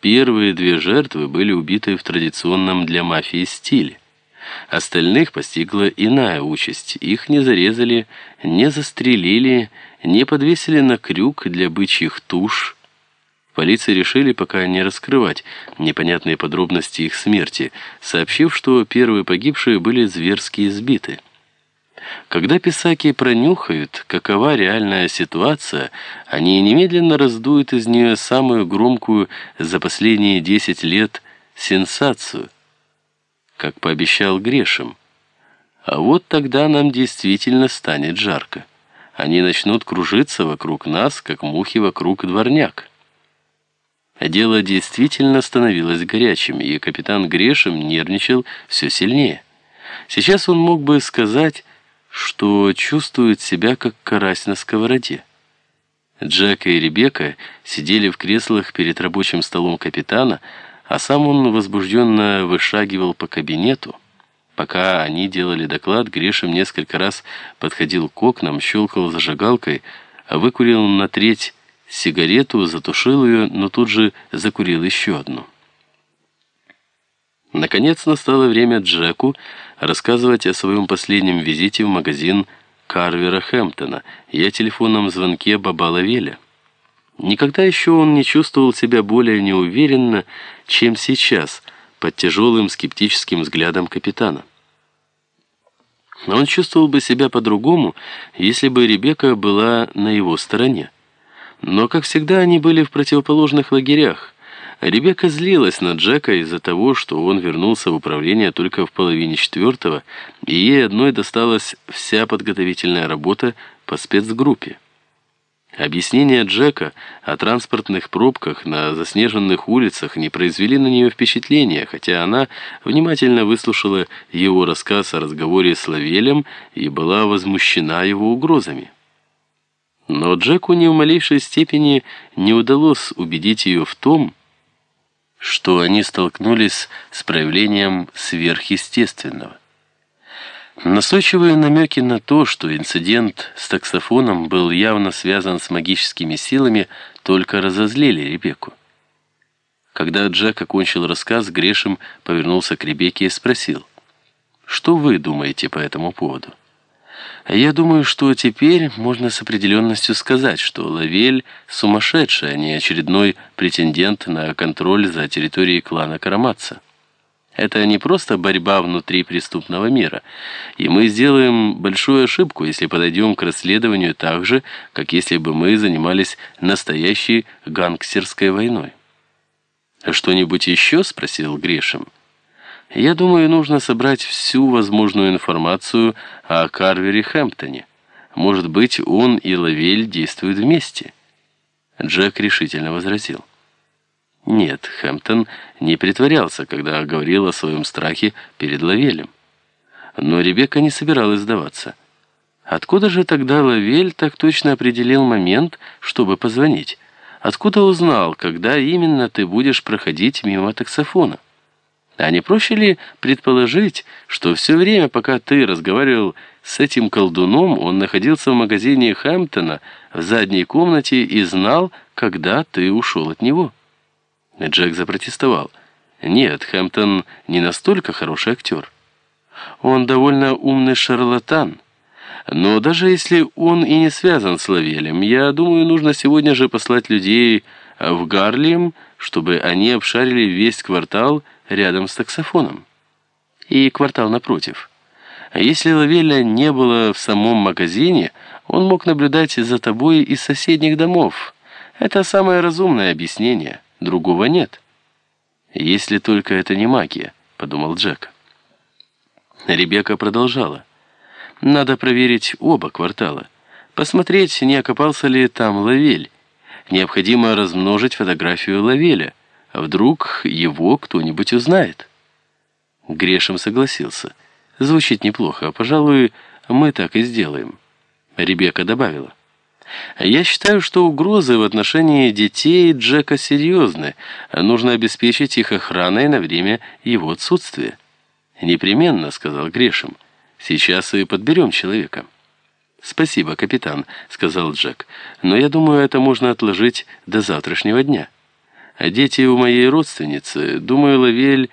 первые две жертвы были убиты в традиционном для мафии стиле. Остальных постигла иная участь. Их не зарезали, не застрелили, не подвесили на крюк для бычьих туш. Полиции решили пока не раскрывать непонятные подробности их смерти, сообщив, что первые погибшие были зверски избиты. Когда писаки пронюхают, какова реальная ситуация, они немедленно раздуют из нее самую громкую за последние 10 лет сенсацию – как пообещал Грешем. А вот тогда нам действительно станет жарко. Они начнут кружиться вокруг нас, как мухи вокруг дворняк. Дело действительно становилось горячим, и капитан Грешем нервничал все сильнее. Сейчас он мог бы сказать, что чувствует себя как карась на сковороде. Джек и Ребекка сидели в креслах перед рабочим столом капитана, а сам он возбужденно вышагивал по кабинету. Пока они делали доклад, Гришем несколько раз подходил к окнам, щелкал зажигалкой, а выкурил на треть сигарету, затушил ее, но тут же закурил еще одну. Наконец настало время Джеку рассказывать о своем последнем визите в магазин Карвера Хэмптона и о телефонном звонке Баба Лавеля. Никогда еще он не чувствовал себя более неуверенно, чем сейчас, под тяжелым скептическим взглядом капитана. Но он чувствовал бы себя по-другому, если бы Ребекка была на его стороне. Но, как всегда, они были в противоположных лагерях. Ребекка злилась на Джека из-за того, что он вернулся в управление только в половине четвертого, и ей одной досталась вся подготовительная работа по спецгруппе. Объяснения Джека о транспортных пробках на заснеженных улицах не произвели на нее впечатления, хотя она внимательно выслушала его рассказ о разговоре с Лавелем и была возмущена его угрозами. Но Джеку ни в малейшей степени не удалось убедить ее в том, что они столкнулись с проявлением сверхъестественного. Настойчивые намеки на то, что инцидент с таксофоном был явно связан с магическими силами, только разозлили Ребекку. Когда Джек окончил рассказ, Грешем повернулся к Ребекке и спросил, «Что вы думаете по этому поводу?» «Я думаю, что теперь можно с определенностью сказать, что Лавель сумасшедший, а не очередной претендент на контроль за территорией клана Караматца». Это не просто борьба внутри преступного мира. И мы сделаем большую ошибку, если подойдем к расследованию так же, как если бы мы занимались настоящей гангстерской войной. «Что-нибудь еще?» – спросил Грешем. «Я думаю, нужно собрать всю возможную информацию о Карвере Хэмптоне. Может быть, он и Лавель действуют вместе?» Джек решительно возразил. Нет, Хэмптон не притворялся, когда говорил о своем страхе перед Лавелем. Но Ребекка не собиралась сдаваться. Откуда же тогда Лавель так точно определил момент, чтобы позвонить? Откуда узнал, когда именно ты будешь проходить мимо таксофона? А не проще ли предположить, что все время, пока ты разговаривал с этим колдуном, он находился в магазине Хэмптона в задней комнате и знал, когда ты ушел от него?» Джек запротестовал. «Нет, Хэмптон не настолько хороший актер. Он довольно умный шарлатан. Но даже если он и не связан с Лавелем, я думаю, нужно сегодня же послать людей в Гарлем, чтобы они обшарили весь квартал рядом с таксофоном. И квартал напротив. Если Лавеля не было в самом магазине, он мог наблюдать за тобой из соседних домов. Это самое разумное объяснение». Другого нет. Если только это не магия, подумал Джек. Ребекка продолжала. Надо проверить оба квартала. Посмотреть, не окопался ли там Лавель. Необходимо размножить фотографию Лавеля. Вдруг его кто-нибудь узнает. Грешем согласился. Звучит неплохо. Пожалуй, мы так и сделаем. Ребекка добавила. Я считаю, что угрозы в отношении детей Джека серьезны. Нужно обеспечить их охраной на время его отсутствия. «Непременно», — сказал Грешем. «Сейчас и подберем человека». «Спасибо, капитан», — сказал Джек. «Но я думаю, это можно отложить до завтрашнего дня». А дети у моей родственницы, думаю, Лавель